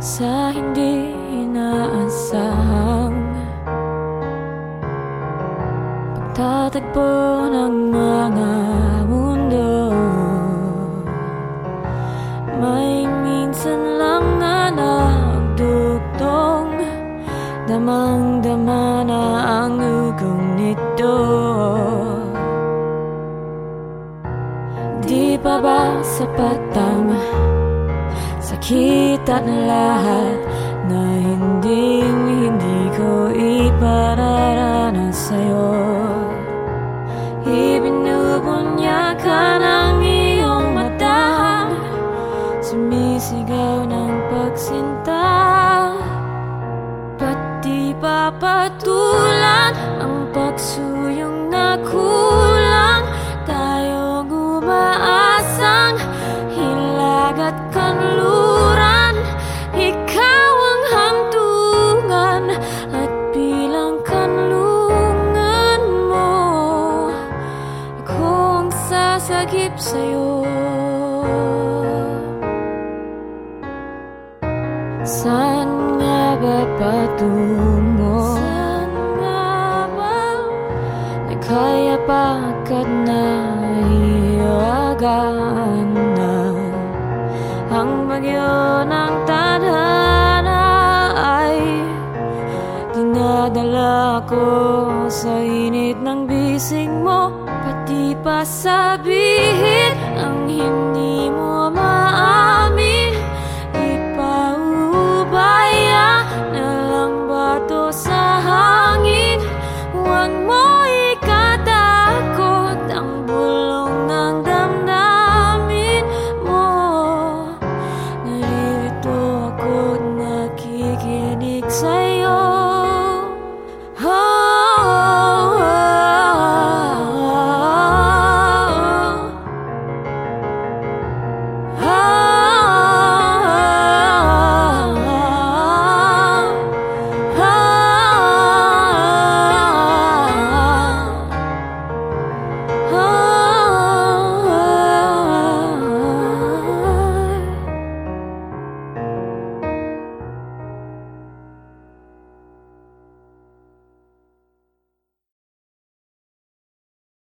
sa hindi inaasahang Pagtatagpo ng mga mundo May minsan lang na nagdugtong Damang-dama na ang ugong nito. Di pa ba sapat ang sakit at lahat Na hindi hindi ko ipararanas sa'yo. Ibinubunyakan ang iyong mata. Sumisigaw ng pagsinta. Pati papatulan ang pagsuyong na kulang. Tayong umaasang hilag at kanluran sasagip sa'yo Saan nga ba patungo? Saan nga ba? Nagkaya pagkat nahiyagaan na Ang bagyo ng tadhana ay Dinadala ko sa init ng bisig mo Pati pa